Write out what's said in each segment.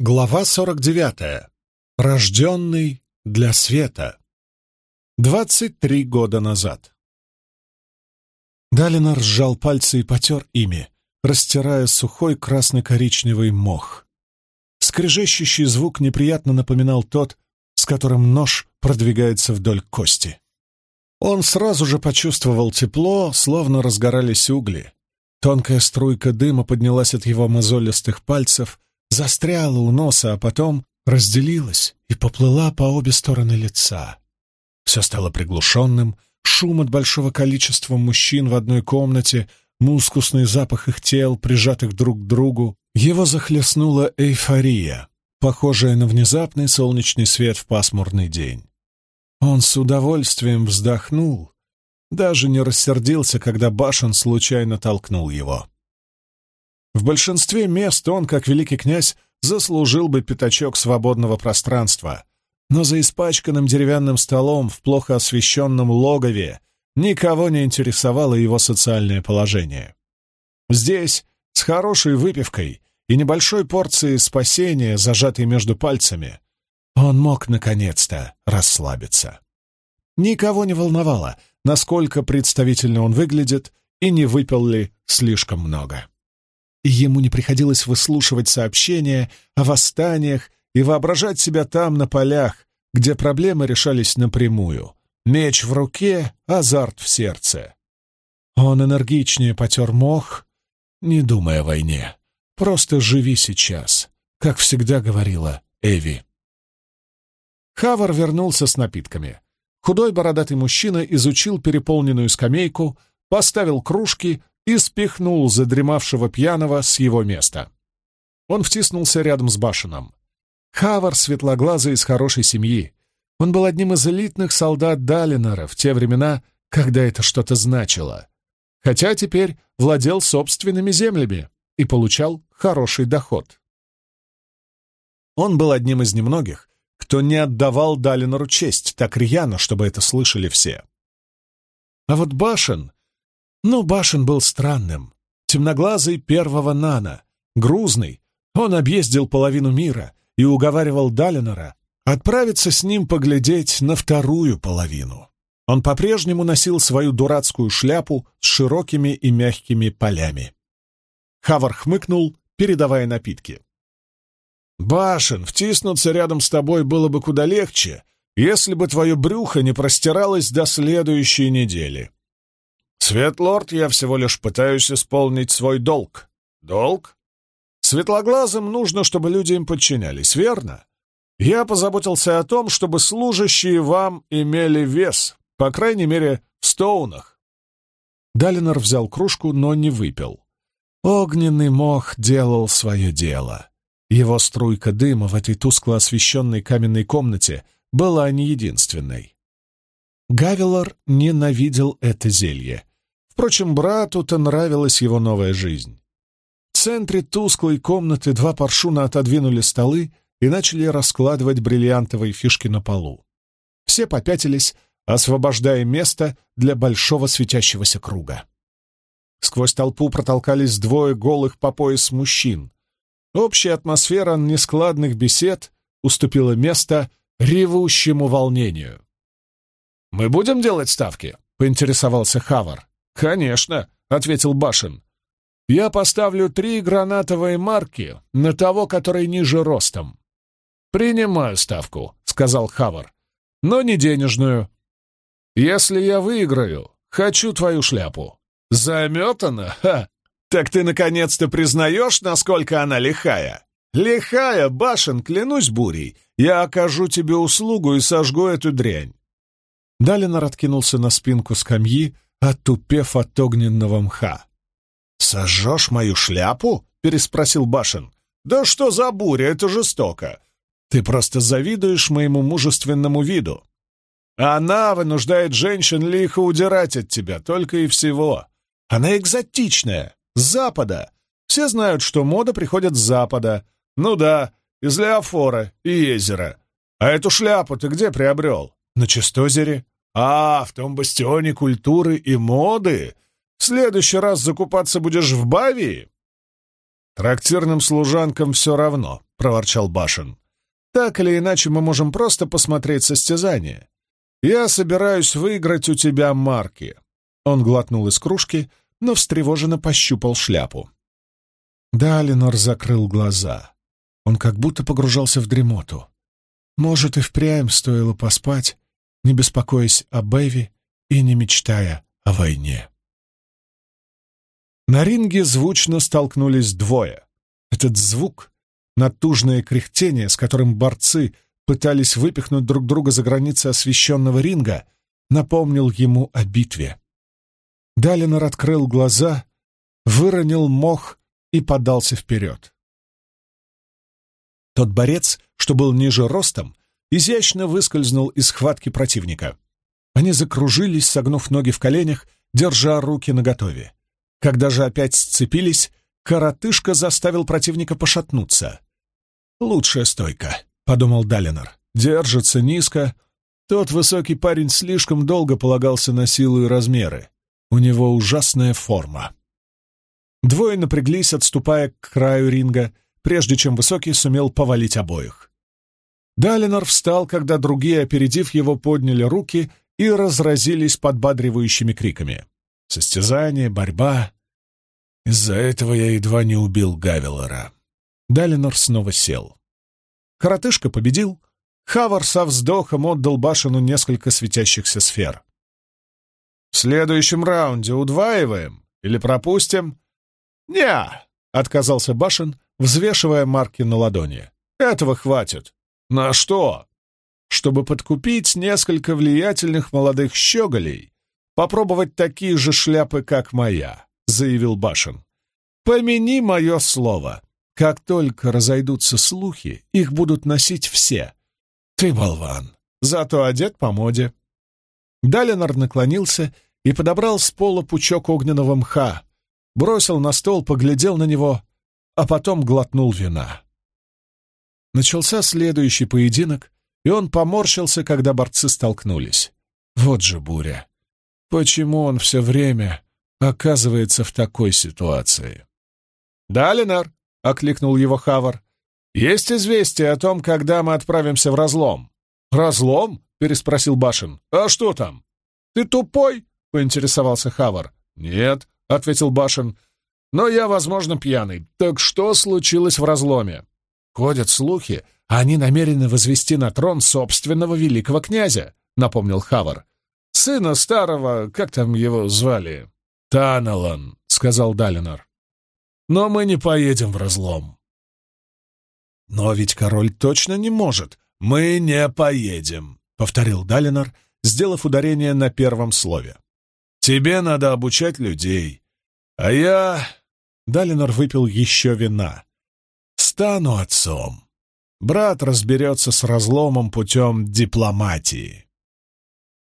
Глава 49. Рожденный для света. 23 года назад. Далинор сжал пальцы и потер ими, растирая сухой красно-коричневый мох. Скрежещущий звук неприятно напоминал тот, с которым нож продвигается вдоль кости. Он сразу же почувствовал тепло, словно разгорались угли. Тонкая струйка дыма поднялась от его мозолистых пальцев — застряла у носа, а потом разделилась и поплыла по обе стороны лица. Все стало приглушенным, шум от большого количества мужчин в одной комнате, мускусный запах их тел, прижатых друг к другу. Его захлестнула эйфория, похожая на внезапный солнечный свет в пасмурный день. Он с удовольствием вздохнул, даже не рассердился, когда Башен случайно толкнул его. В большинстве мест он, как великий князь, заслужил бы пятачок свободного пространства, но за испачканным деревянным столом в плохо освещенном логове никого не интересовало его социальное положение. Здесь, с хорошей выпивкой и небольшой порцией спасения, зажатой между пальцами, он мог наконец-то расслабиться. Никого не волновало, насколько представительно он выглядит и не выпил ли слишком много и ему не приходилось выслушивать сообщения о восстаниях и воображать себя там, на полях, где проблемы решались напрямую. Меч в руке, азарт в сердце. Он энергичнее потер мох, не думая о войне. Просто живи сейчас, как всегда говорила Эви. Хавар вернулся с напитками. Худой бородатый мужчина изучил переполненную скамейку, поставил кружки и спихнул задремавшего пьяного с его места. Он втиснулся рядом с Башином. Хавар светлоглазый из хорошей семьи. Он был одним из элитных солдат Далинора в те времена, когда это что-то значило. Хотя теперь владел собственными землями и получал хороший доход. Он был одним из немногих, кто не отдавал Далинору честь так рьяно, чтобы это слышали все. А вот Башин но Башен был странным. Темноглазый первого Нана, грузный. Он объездил половину мира и уговаривал Далинора отправиться с ним поглядеть на вторую половину. Он по-прежнему носил свою дурацкую шляпу с широкими и мягкими полями. Хавар хмыкнул, передавая напитки. «Башен, втиснуться рядом с тобой было бы куда легче, если бы твое брюхо не простиралось до следующей недели. Светлорд, я всего лишь пытаюсь исполнить свой долг. Долг? Светлоглазым нужно, чтобы люди им подчинялись, верно? Я позаботился о том, чтобы служащие вам имели вес, по крайней мере, в стоунах. Далинор взял кружку, но не выпил. Огненный мох делал свое дело. Его струйка дыма в этой тускло освещенной каменной комнате была не единственной. Гавелор ненавидел это зелье Впрочем, брату-то нравилась его новая жизнь. В центре тусклой комнаты два паршуна отодвинули столы и начали раскладывать бриллиантовые фишки на полу. Все попятились, освобождая место для большого светящегося круга. Сквозь толпу протолкались двое голых по пояс мужчин. Общая атмосфера нескладных бесед уступила место ревущему волнению. «Мы будем делать ставки?» — поинтересовался Хавар. «Конечно», — ответил Башин. «Я поставлю три гранатовые марки на того, который ниже ростом». «Принимаю ставку», — сказал Хавар, — «но не денежную. Если я выиграю, хочу твою шляпу». «Заметана? Ха! Так ты наконец-то признаешь, насколько она лихая?» «Лихая, Башен, клянусь бурей, я окажу тебе услугу и сожгу эту дрянь». Далинор откинулся на спинку скамьи, отупев от огненного мха. «Сожжешь мою шляпу?» — переспросил Башин. «Да что за буря, это жестоко! Ты просто завидуешь моему мужественному виду. Она вынуждает женщин лихо удирать от тебя, только и всего. Она экзотичная, с запада. Все знают, что мода приходит с запада. Ну да, из Леофора и Езера. А эту шляпу ты где приобрел? На Чистозере? «А, в том бастионе культуры и моды? В следующий раз закупаться будешь в Бавии?» «Трактирным служанкам все равно», — проворчал Башин. «Так или иначе мы можем просто посмотреть состязание. Я собираюсь выиграть у тебя марки». Он глотнул из кружки, но встревоженно пощупал шляпу. Далинор закрыл глаза. Он как будто погружался в дремоту. Может, и впрямь стоило поспать, не беспокоясь о Бэви и не мечтая о войне. На ринге звучно столкнулись двое. Этот звук, натужное кряхтение, с которым борцы пытались выпихнуть друг друга за границы освещенного ринга, напомнил ему о битве. Далинор открыл глаза, выронил мох и подался вперед. Тот борец, что был ниже ростом, изящно выскользнул из схватки противника. Они закружились, согнув ноги в коленях, держа руки наготове. Когда же опять сцепились, коротышка заставил противника пошатнуться. «Лучшая стойка», — подумал Далинор. «Держится низко. Тот высокий парень слишком долго полагался на силу и размеры. У него ужасная форма». Двое напряглись, отступая к краю ринга, прежде чем Высокий сумел повалить обоих. Далинор встал, когда другие, опередив его, подняли руки и разразились подбадривающими криками. Состязание, борьба. Из-за этого я едва не убил Гавелора. Далинор снова сел. Коротышка победил. Хавар со вздохом отдал Башину несколько светящихся сфер. «В следующем раунде удваиваем или пропустим?» «Не!» — отказался Башин, взвешивая марки на ладони. «Этого хватит». «На что?» «Чтобы подкупить несколько влиятельных молодых щеголей попробовать такие же шляпы, как моя», — заявил Башин. «Помяни мое слово. Как только разойдутся слухи, их будут носить все. Ты болван, зато одет по моде». Далинор наклонился и подобрал с пола пучок огненного мха, бросил на стол, поглядел на него, а потом глотнул вина. Начался следующий поединок, и он поморщился, когда борцы столкнулись. Вот же буря. Почему он все время оказывается в такой ситуации? «Да, Ленар?» — окликнул его Хавар. «Есть известие о том, когда мы отправимся в разлом». «Разлом?» — переспросил Башин. «А что там?» «Ты тупой?» — поинтересовался Хавар. «Нет», — ответил Башин. «Но я, возможно, пьяный. Так что случилось в разломе?» «Ходят слухи, а они намерены возвести на трон собственного великого князя», — напомнил Хавар. Сына старого, как там его звали? Таналан, сказал Далинор. Но мы не поедем в разлом. Но ведь король точно не может. Мы не поедем, повторил Далинор, сделав ударение на первом слове. Тебе надо обучать людей. А я... Далинор выпил еще вина. Стану отцом. Брат разберется с разломом путем дипломатии.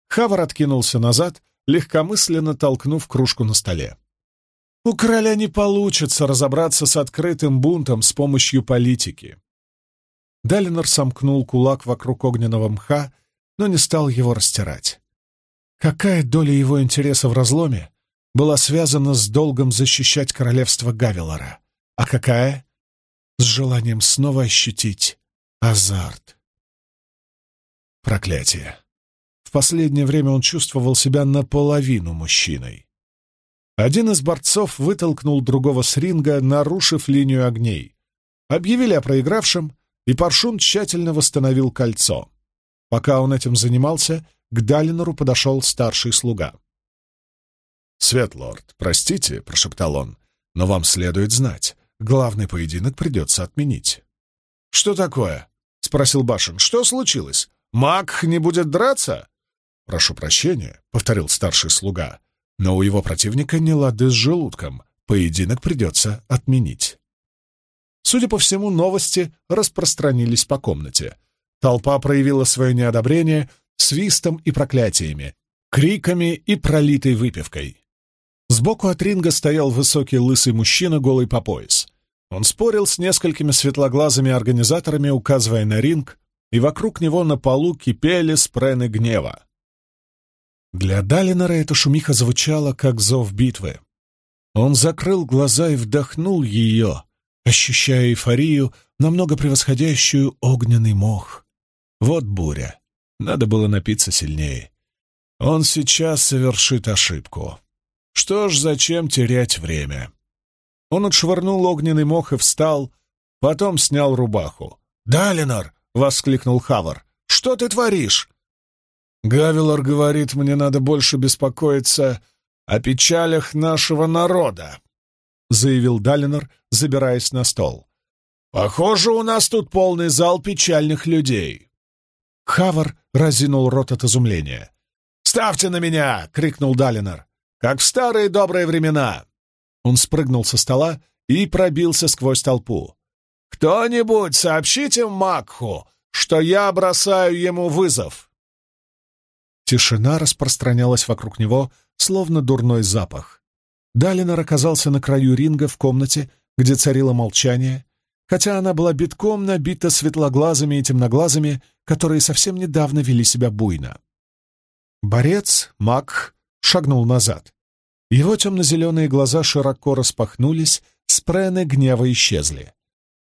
Хавар откинулся назад, легкомысленно толкнув кружку на столе. У короля не получится разобраться с открытым бунтом с помощью политики. Далинор сомкнул кулак вокруг огненного мха, но не стал его растирать. Какая доля его интереса в разломе была связана с долгом защищать королевство Гавелора, а какая — с желанием снова ощутить азарт? Проклятие. В последнее время он чувствовал себя наполовину мужчиной. Один из борцов вытолкнул другого с ринга, нарушив линию огней. Объявили о проигравшем, и Паршун тщательно восстановил кольцо. Пока он этим занимался, к Далинору подошел старший слуга. «Светлорд, простите», — прошептал он, — «но вам следует знать, главный поединок придется отменить». «Что такое?» — спросил Башин. «Что случилось? Маг не будет драться?» «Прошу прощения», — повторил старший слуга, «но у его противника не лады с желудком. Поединок придется отменить». Судя по всему, новости распространились по комнате. Толпа проявила свое неодобрение свистом и проклятиями, криками и пролитой выпивкой. Сбоку от ринга стоял высокий лысый мужчина, голый по пояс. Он спорил с несколькими светлоглазыми организаторами, указывая на ринг, и вокруг него на полу кипели спрены гнева. Для Далинора эта шумиха звучала, как зов битвы. Он закрыл глаза и вдохнул ее, ощущая эйфорию, намного превосходящую огненный мох. Вот буря. Надо было напиться сильнее. Он сейчас совершит ошибку. Что ж, зачем терять время? Он отшвырнул огненный мох и встал, потом снял рубаху. «Далинор!» — воскликнул Хавар. «Что ты творишь?» «Гавилор говорит, мне надо больше беспокоиться о печалях нашего народа», — заявил Далинор, забираясь на стол. «Похоже, у нас тут полный зал печальных людей». Хавар разинул рот от изумления. «Ставьте на меня!» — крикнул Далинор. «Как в старые добрые времена!» Он спрыгнул со стола и пробился сквозь толпу. «Кто-нибудь сообщите Макху, что я бросаю ему вызов!» Тишина распространялась вокруг него, словно дурной запах. Далинор оказался на краю ринга в комнате, где царило молчание, хотя она была битком набита светлоглазыми и темноглазыми, которые совсем недавно вели себя буйно. Борец, Макх, шагнул назад. Его темно-зеленые глаза широко распахнулись, спрены гнева исчезли.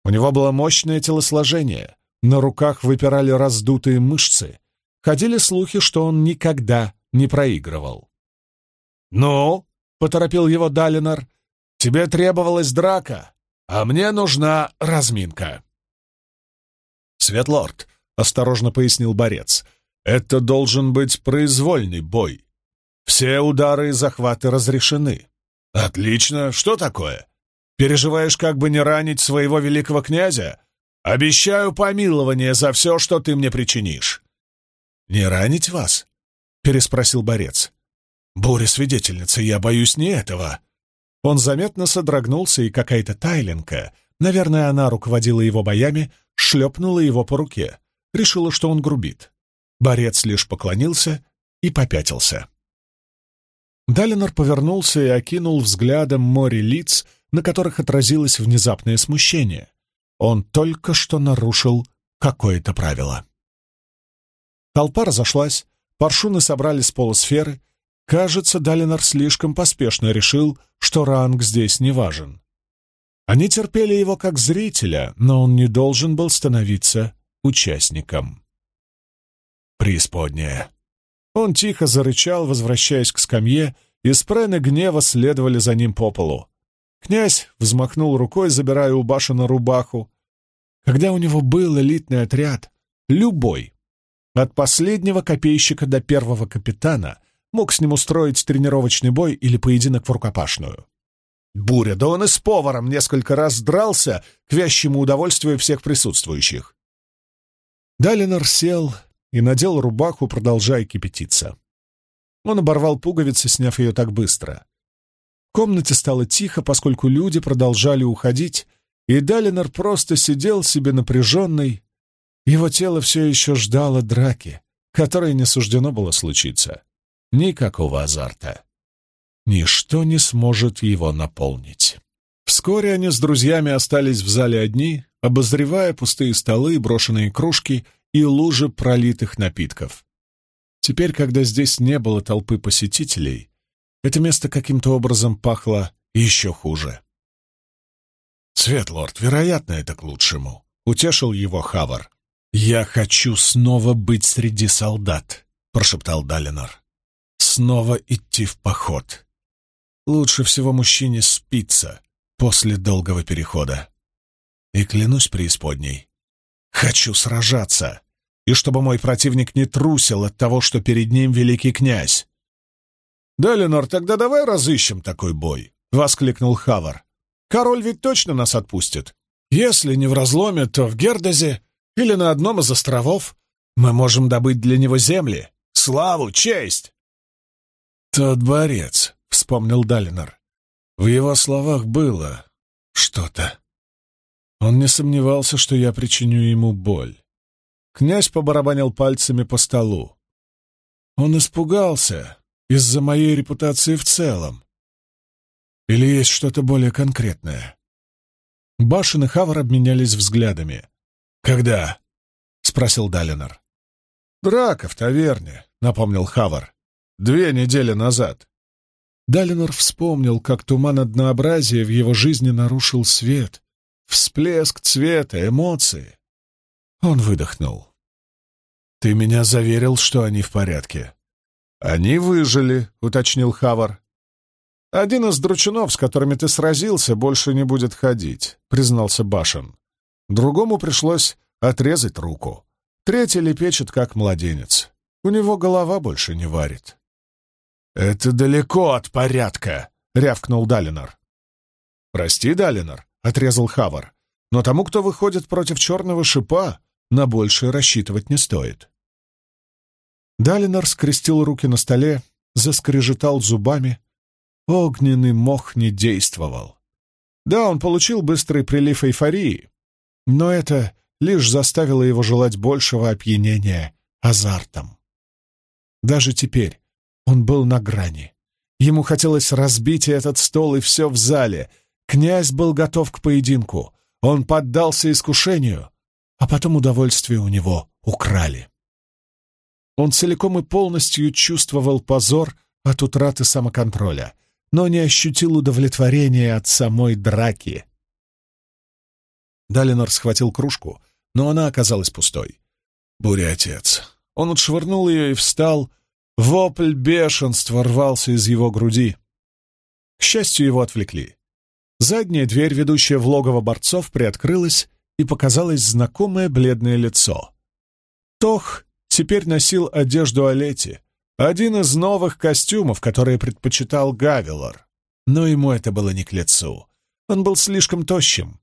У него было мощное телосложение, на руках выпирали раздутые мышцы. Ходили слухи, что он никогда не проигрывал. «Ну?» — поторопил его Далинор. «Тебе требовалась драка, а мне нужна разминка». «Светлорд», — осторожно пояснил борец, — «это должен быть произвольный бой. Все удары и захваты разрешены. Отлично. Что такое? Переживаешь, как бы не ранить своего великого князя? Обещаю помилование за все, что ты мне причинишь. Не ранить вас? Переспросил борец. Буря свидетельница, я боюсь не этого. Он заметно содрогнулся, и какая-то тайленка, наверное, она руководила его боями, шлепнула его по руке. Решила, что он грубит. Борец лишь поклонился и попятился. Далинор повернулся и окинул взглядом море лиц, на которых отразилось внезапное смущение. Он только что нарушил какое-то правило. Толпа разошлась, паршуны собрали с полусферы. Кажется, Далинор слишком поспешно решил, что ранг здесь не важен. Они терпели его как зрителя, но он не должен был становиться участником. Преисподняя. Он тихо зарычал, возвращаясь к скамье, и спрены гнева следовали за ним по полу. Князь взмахнул рукой, забирая у Башина рубаху. Когда у него был элитный отряд, любой, от последнего копейщика до первого капитана, мог с ним устроить тренировочный бой или поединок в рукопашную. Буря, да он и с поваром несколько раз дрался к вящему удовольствию всех присутствующих. Далинор сел и надел рубаху, продолжая кипятиться. Он оборвал пуговицы, сняв ее так быстро. В комнате стало тихо, поскольку люди продолжали уходить, и Далинор просто сидел себе напряженный. Его тело все еще ждало драки, которой не суждено было случиться. Никакого азарта. Ничто не сможет его наполнить. Вскоре они с друзьями остались в зале одни, обозревая пустые столы, брошенные кружки и лужи пролитых напитков. Теперь, когда здесь не было толпы посетителей, это место каким-то образом пахло еще хуже. «Светлорд, вероятно, это к лучшему», — утешил его Хавар. «Я хочу снова быть среди солдат», — прошептал Далинор. «Снова идти в поход. Лучше всего мужчине спиться после долгого перехода. И клянусь преисподней, хочу сражаться, и чтобы мой противник не трусил от того, что перед ним великий князь. «Да, Ленор, тогда давай разыщем такой бой», — воскликнул Хавар. «Король ведь точно нас отпустит. Если не в разломе, то в Гердезе или на одном из островов. Мы можем добыть для него земли, славу, честь!» «Тот борец», — вспомнил Далинор. В его словах было что-то. Он не сомневался, что я причиню ему боль. Князь побарабанил пальцами по столу. Он испугался из-за моей репутации в целом. Или есть что-то более конкретное? Башин и Хавар обменялись взглядами. «Когда?» — спросил Далинор. «Драка в таверне», — напомнил Хавар. «Две недели назад». Далинор вспомнил, как туман однообразия в его жизни нарушил свет, всплеск цвета, эмоции. Он выдохнул. «Ты меня заверил, что они в порядке». «Они выжили», — уточнил Хавар. «Один из дручунов, с которыми ты сразился, больше не будет ходить», — признался Башен. «Другому пришлось отрезать руку. Третий лепечет, как младенец. У него голова больше не варит». «Это далеко от порядка», — рявкнул Далинор. «Прости, Далинор», — отрезал Хавар, «но тому, кто выходит против черного шипа, на большее рассчитывать не стоит». Далинор скрестил руки на столе, заскрежетал зубами. Огненный мох не действовал. Да, он получил быстрый прилив эйфории, но это лишь заставило его желать большего опьянения азартом. Даже теперь он был на грани. Ему хотелось разбить этот стол и все в зале. Князь был готов к поединку. Он поддался искушению, а потом удовольствие у него украли. Он целиком и полностью чувствовал позор от утраты самоконтроля, но не ощутил удовлетворения от самой драки. Далинор схватил кружку, но она оказалась пустой. Буря отец. Он отшвырнул ее и встал. Вопль бешенства рвался из его груди. К счастью, его отвлекли. Задняя дверь, ведущая в логово борцов, приоткрылась, и показалось знакомое бледное лицо. Тох теперь носил одежду Олети, один из новых костюмов, которые предпочитал Гавилор. Но ему это было не к лицу. Он был слишком тощим.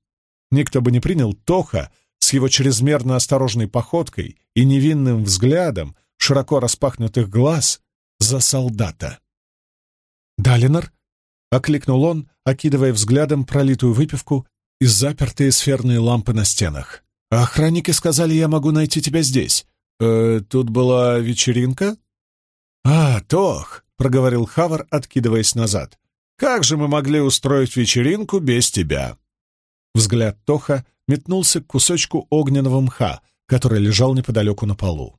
Никто бы не принял Тоха с его чрезмерно осторожной походкой и невинным взглядом широко распахнутых глаз за солдата. «Далинор?» — окликнул он, окидывая взглядом пролитую выпивку и запертые сферные лампы на стенах. «Охранники сказали, я могу найти тебя здесь. «Э, тут была вечеринка?» «А, Тох», — проговорил Хавар, откидываясь назад. «Как же мы могли устроить вечеринку без тебя?» Взгляд Тоха метнулся к кусочку огненного мха, который лежал неподалеку на полу.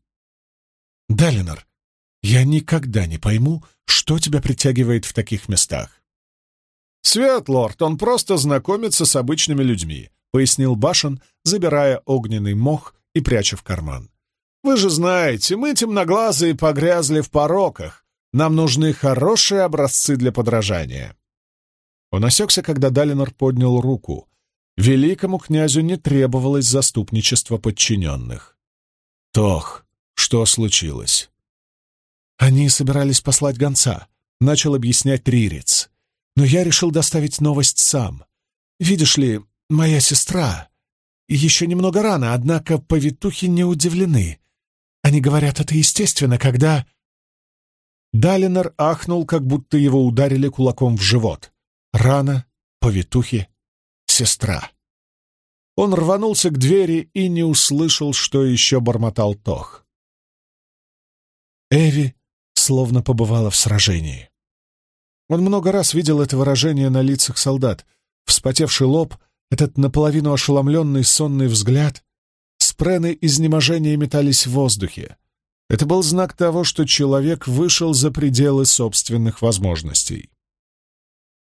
«Далинор, я никогда не пойму, что тебя притягивает в таких местах». «Свет, лорд, он просто знакомится с обычными людьми», — пояснил Башен, забирая огненный мох и пряча в карман. Вы же знаете, мы темноглазые погрязли в пороках. Нам нужны хорошие образцы для подражания. Он осекся, когда Далинор поднял руку. Великому князю не требовалось заступничество подчиненных. «Тох, что случилось?» «Они собирались послать гонца», — начал объяснять Трирец. «Но я решил доставить новость сам. Видишь ли, моя сестра...» Еще немного рано, однако повитухи не удивлены. Они говорят, это естественно, когда...» Далинор ахнул, как будто его ударили кулаком в живот. Рана, повитухи, сестра. Он рванулся к двери и не услышал, что еще бормотал Тох. Эви словно побывала в сражении. Он много раз видел это выражение на лицах солдат. Вспотевший лоб, этот наполовину ошеломленный сонный взгляд, спрены изнеможения метались в воздухе. Это был знак того, что человек вышел за пределы собственных возможностей.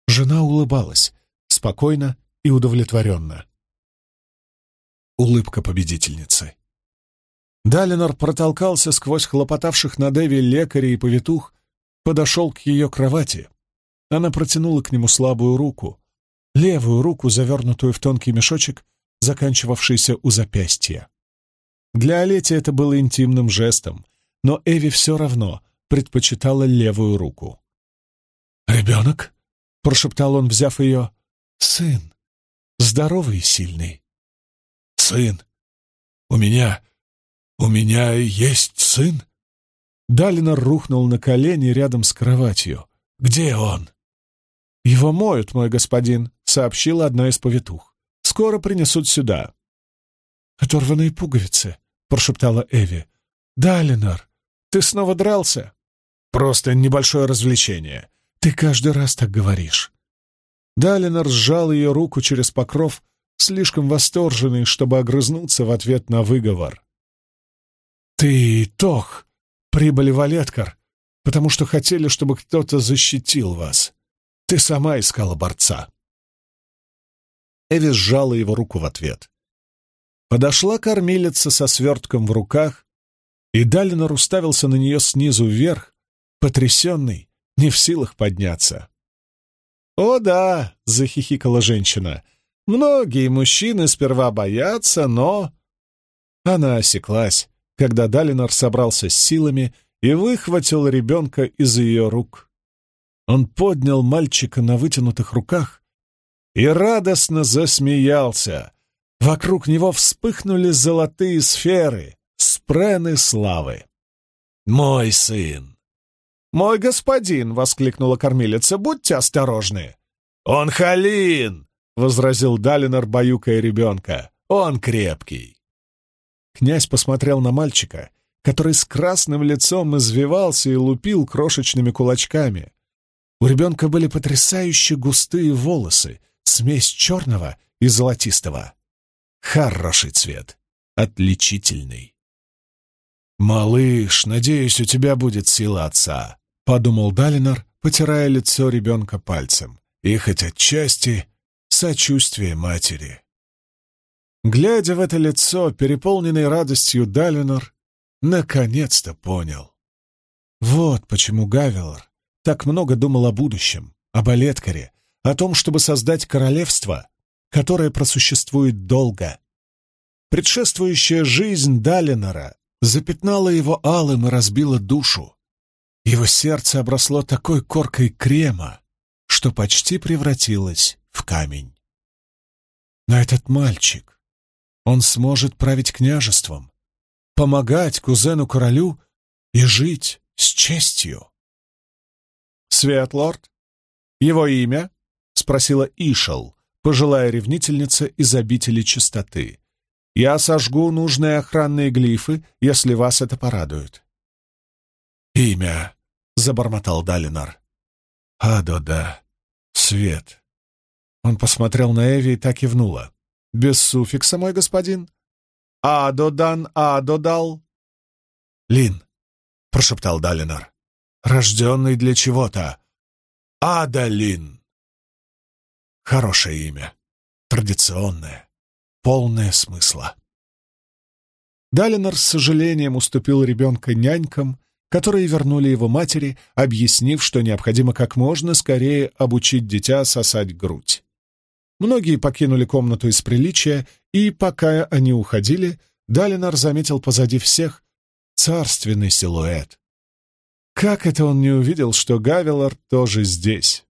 Жена улыбалась, спокойно и удовлетворенно. Улыбка победительницы. Далинор протолкался сквозь хлопотавших на Деви лекаря и повитух, подошел к ее кровати. Она протянула к нему слабую руку, левую руку, завернутую в тонкий мешочек, заканчивавшийся у запястья. Для Олети это было интимным жестом, но Эви все равно предпочитала левую руку. «Ребенок?» — прошептал он, взяв ее. «Сын. Здоровый и сильный». «Сын. У меня... у меня есть сын?» Далинор рухнул на колени рядом с кроватью. «Где он?» «Его моют, мой господин», — сообщила одна из повитух. «Скоро принесут сюда». «Оторванные пуговицы», прошептала Эви. «Да, Ленар, ты снова дрался?» «Просто небольшое развлечение. Ты каждый раз так говоришь». Далинор сжал ее руку через покров, слишком восторженный, чтобы огрызнуться в ответ на выговор. «Ты, Тох, прибыли в Олеткар, потому что хотели, чтобы кто-то защитил вас. Ты сама искала борца». Эви сжала его руку в ответ. Подошла кормилица со свертком в руках, и Далинор уставился на нее снизу вверх, потрясенный, не в силах подняться. «О да!» — захихикала женщина. «Многие мужчины сперва боятся, но...» Она осеклась, когда Далинор собрался с силами и выхватил ребенка из ее рук. Он поднял мальчика на вытянутых руках и радостно засмеялся. Вокруг него вспыхнули золотые сферы, спрены славы. «Мой сын!» «Мой господин!» — воскликнула кормилица. «Будьте осторожны!» «Он Халин!» — возразил Далинор, баюкая ребенка. «Он крепкий!» Князь посмотрел на мальчика, который с красным лицом извивался и лупил крошечными кулачками. У ребенка были потрясающе густые волосы, смесь черного и золотистого. Хороший цвет, отличительный. «Малыш, надеюсь, у тебя будет сила отца», — подумал Далинор, потирая лицо ребенка пальцем, и хоть отчасти сочувствие матери. Глядя в это лицо, переполненный радостью Далинор, наконец-то понял. Вот почему Гавелор так много думал о будущем, об Олеткаре, о том, чтобы создать королевство, которое просуществует долго. Предшествующая жизнь Далинора запятнала его алым и разбила душу. Его сердце обросло такой коркой крема, что почти превратилось в камень. Но этот мальчик, он сможет править княжеством, помогать кузену-королю и жить с честью. «Светлорд? Его имя?» — спросила Ишел, пожилая ревнительница из обители чистоты. «Я сожгу нужные охранные глифы, если вас это порадует». «Имя», — забормотал Далинар. «Адо-да, свет». Он посмотрел на Эви и так кивнула. «Без суффикса, мой господин?» «Адодан, Адодал». «Лин», — прошептал Далинар, — «рожденный для чего-то. Адалин». Хорошее имя, традиционное, полное смысла. Далинор с сожалением уступил ребенка нянькам, которые вернули его матери, объяснив, что необходимо как можно скорее обучить дитя сосать грудь. Многие покинули комнату из приличия, и, пока они уходили, Далинор заметил позади всех царственный силуэт. Как это он не увидел, что Гавелор тоже здесь?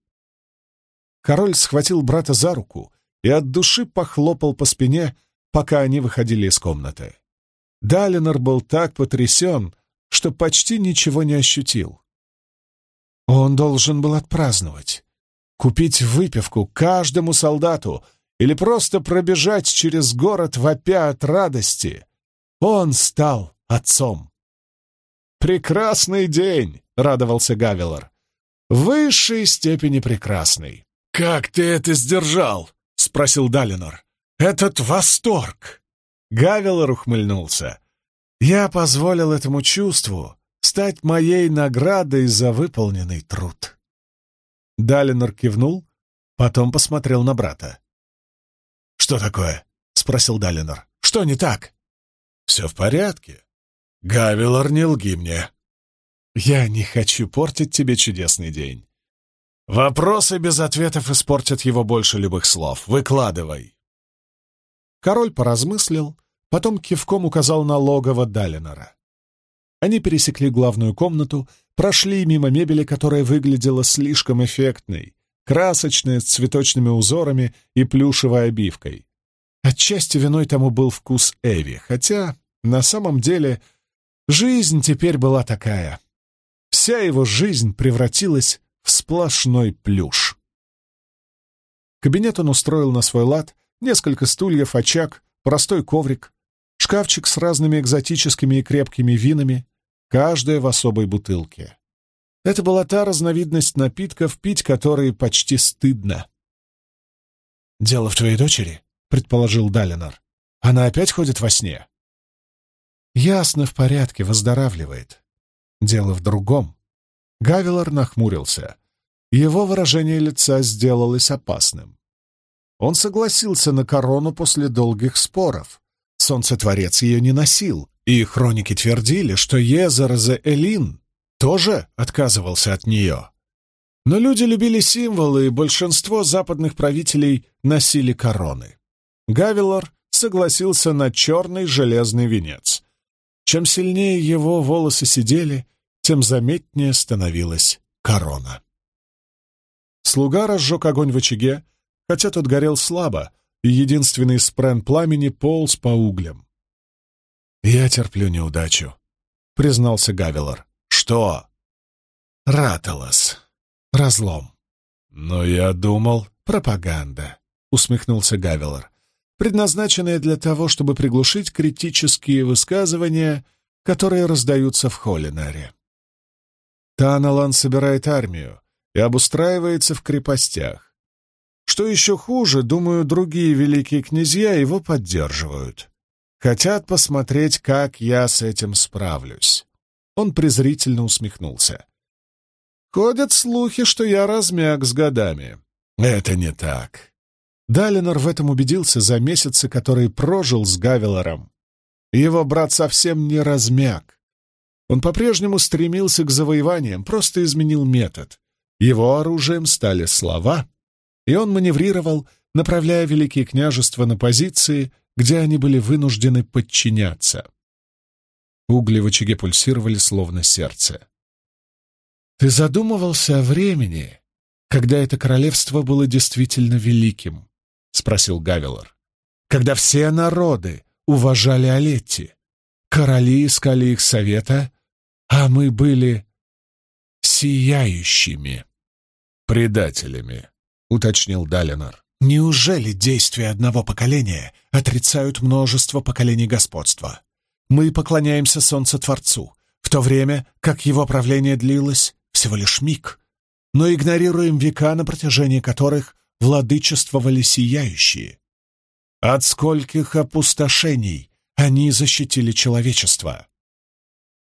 Король схватил брата за руку и от души похлопал по спине, пока они выходили из комнаты. Далинор был так потрясен, что почти ничего не ощутил. Он должен был отпраздновать, купить выпивку каждому солдату или просто пробежать через город вопя от радости. Он стал отцом. «Прекрасный день!» — радовался Гавелор. «В высшей степени прекрасный». «Как ты это сдержал?» — спросил Далинор. «Этот восторг!» Гавелор ухмыльнулся. Я позволил этому чувству стать моей наградой за выполненный труд. Далинор кивнул, потом посмотрел на брата. «Что такое?» — спросил Далинор. «Что не так?» «Все в порядке. Гавилор, не лги мне». «Я не хочу портить тебе чудесный день». «Вопросы без ответов испортят его больше любых слов. Выкладывай». Король поразмыслил, Потом кивком указал на логово Далинора. Они пересекли главную комнату, прошли мимо мебели, которая выглядела слишком эффектной, красочная, с цветочными узорами и плюшевой обивкой. Отчасти виной тому был вкус Эви, хотя на самом деле жизнь теперь была такая. Вся его жизнь превратилась в сплошной плюш. Кабинет он устроил на свой лад, несколько стульев, очаг, простой коврик, шкафчик с разными экзотическими и крепкими винами, каждая в особой бутылке. Это была та разновидность напитков, пить которые почти стыдно. «Дело в твоей дочери», — предположил Далинор. «Она опять ходит во сне?» «Ясно, в порядке, выздоравливает. Дело в другом». Гавилор нахмурился. Его выражение лица сделалось опасным. Он согласился на корону после долгих споров. Солнцетворец ее не носил, и хроники твердили, что Езерзе Элин тоже отказывался от нее. Но люди любили символы, и большинство западных правителей носили короны. Гавилор согласился на черный железный венец. Чем сильнее его волосы сидели, тем заметнее становилась корона. Слуга разжег огонь в очаге, хотя тот горел слабо, и единственный спрен пламени полз по углям. «Я терплю неудачу», — признался Гавилор. «Что?» «Раталос. Разлом». «Но я думал...» «Пропаганда», — усмехнулся Гавилор, предназначенная для того, чтобы приглушить критические высказывания, которые раздаются в Холлинаре. Таналан собирает армию и обустраивается в крепостях. Что еще хуже, думаю, другие великие князья его поддерживают. Хотят посмотреть, как я с этим справлюсь. Он презрительно усмехнулся. Ходят слухи, что я размяк с годами. Это не так. Далинор в этом убедился за месяцы, которые прожил с Гавелором. Его брат совсем не размяк. Он по-прежнему стремился к завоеваниям, просто изменил метод. Его оружием стали слова, и он маневрировал, направляя великие княжества на позиции, где они были вынуждены подчиняться. Угли в очаге пульсировали, словно сердце. «Ты задумывался о времени, когда это королевство было действительно великим?» — спросил Гавилор. «Когда все народы уважали Олетти, короли искали их совета, а мы были сияющими предателями», — уточнил Далинор. «Неужели действия одного поколения отрицают множество поколений господства? Мы поклоняемся Солнцетворцу, в то время как его правление длилось всего лишь миг, но игнорируем века, на протяжении которых владычествовали сияющие. От скольких опустошений они защитили человечество?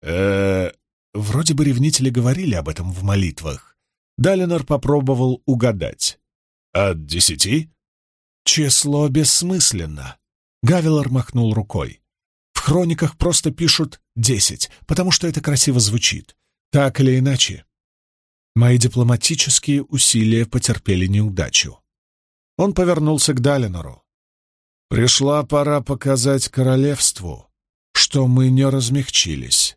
э Вроде бы ревнители говорили об этом в молитвах. Далинор попробовал угадать. «От десяти?» «Число бессмысленно», — Гавилор махнул рукой. «В хрониках просто пишут десять, потому что это красиво звучит. Так или иначе, мои дипломатические усилия потерпели неудачу». Он повернулся к Далинору. «Пришла пора показать королевству, что мы не размягчились».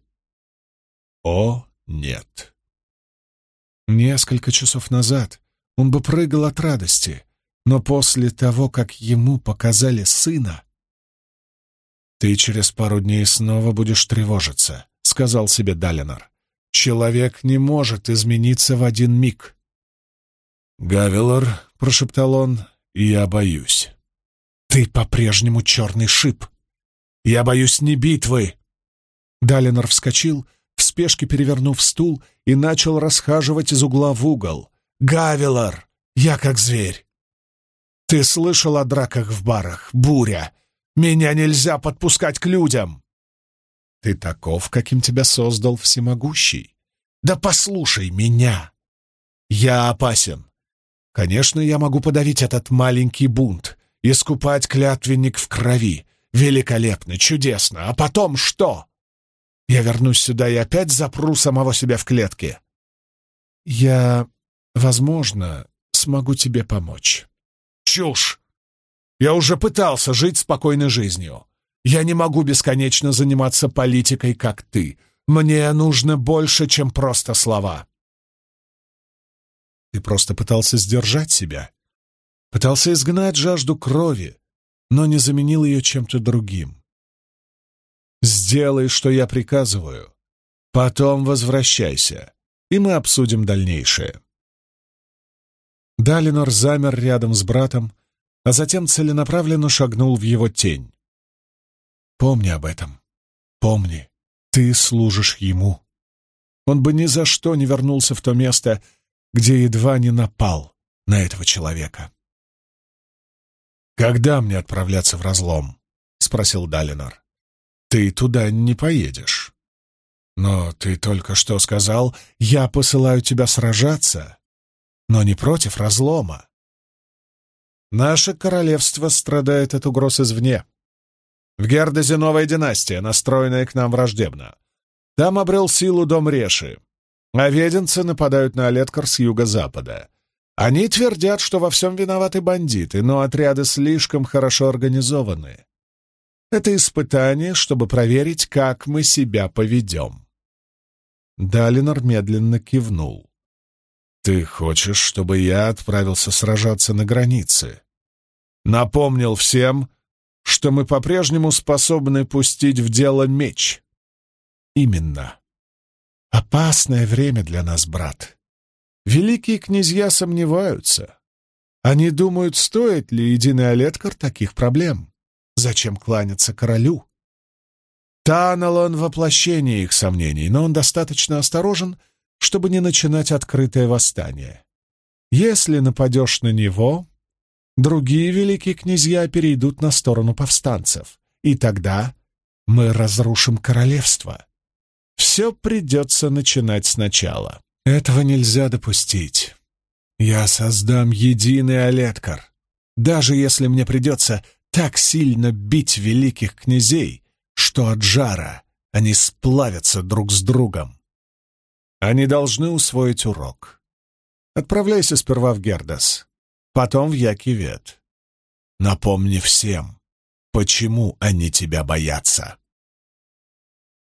«О, нет!» Несколько часов назад он бы прыгал от радости, но после того, как ему показали сына... «Ты через пару дней снова будешь тревожиться», — сказал себе Далинор. «Человек не может измениться в один миг». «Гавилор», — прошептал он, — «я боюсь». «Ты по-прежнему черный шип. Я боюсь не битвы». Далинор вскочил, в спешке перевернув стул, и начал расхаживать из угла в угол. «Гавилор! Я как зверь!» «Ты слышал о драках в барах? Буря! Меня нельзя подпускать к людям!» «Ты таков, каким тебя создал всемогущий. Да послушай меня! Я опасен. Конечно, я могу подавить этот маленький бунт, искупать клятвенник в крови. Великолепно, чудесно. А потом что? Я вернусь сюда и опять запру самого себя в клетке. Я, возможно, смогу тебе помочь. Чушь! Я уже пытался жить спокойной жизнью. Я не могу бесконечно заниматься политикой, как ты. Мне нужно больше, чем просто слова. Ты просто пытался сдержать себя. Пытался изгнать жажду крови, но не заменил ее чем-то другим. Сделай, что я приказываю. Потом возвращайся, и мы обсудим дальнейшее. Далинор замер рядом с братом, а затем целенаправленно шагнул в его тень. Помни об этом. Помни, ты служишь ему. Он бы ни за что не вернулся в то место, где едва не напал на этого человека. «Когда мне отправляться в разлом?» — спросил Далинор. Ты туда не поедешь. Но ты только что сказал, я посылаю тебя сражаться, но не против разлома. Наше королевство страдает от угроз извне. В Гердезе новая династия, настроенная к нам враждебно. Там обрел силу дом Реши. А веденцы нападают на Олеткар с юго-запада. Они твердят, что во всем виноваты бандиты, но отряды слишком хорошо организованы. Это испытание, чтобы проверить, как мы себя поведем. Далинор медленно кивнул. «Ты хочешь, чтобы я отправился сражаться на границе?» Напомнил всем, что мы по-прежнему способны пустить в дело меч. Именно. Опасное время для нас, брат. Великие князья сомневаются. Они думают, стоит ли единый Олеткар таких проблем. Зачем кланяться королю? Таналон — воплощение их сомнений, но он достаточно осторожен, чтобы не начинать открытое восстание. Если нападешь на него, другие великие князья перейдут на сторону повстанцев, и тогда мы разрушим королевство. Все придется начинать сначала. Этого нельзя допустить. Я создам единый Олеткар, даже если мне придется так сильно бить великих князей, что от жара они сплавятся друг с другом. Они должны усвоить урок. Отправляйся сперва в Гердас, потом в Якивет. Напомни всем, почему они тебя боятся.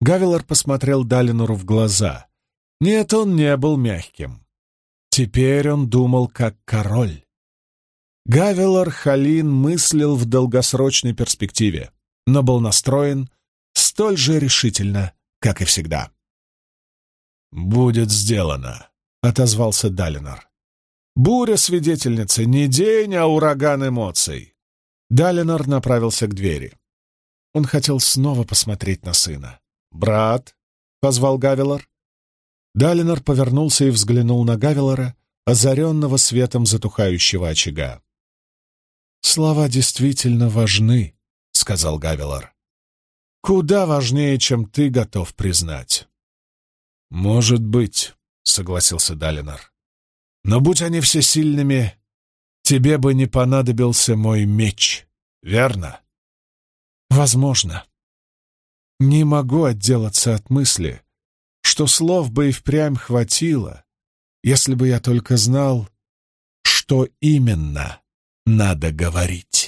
Гавилор посмотрел Далинору в глаза. Нет, он не был мягким. Теперь он думал как король. Гавилор Халин мыслил в долгосрочной перспективе, но был настроен столь же решительно, как и всегда. «Будет сделано», — отозвался Далинор. «Буря свидетельницы, не день, а ураган эмоций». Далинор направился к двери. Он хотел снова посмотреть на сына. «Брат», — позвал Гавилор. Далинор повернулся и взглянул на Гавилора, озаренного светом затухающего очага. «Слова действительно важны», — сказал Гавилор. «Куда важнее, чем ты готов признать». «Может быть», — согласился Далинор. «Но будь они все сильными, тебе бы не понадобился мой меч, верно?» «Возможно. Не могу отделаться от мысли, что слов бы и впрямь хватило, если бы я только знал, что именно надо говорить».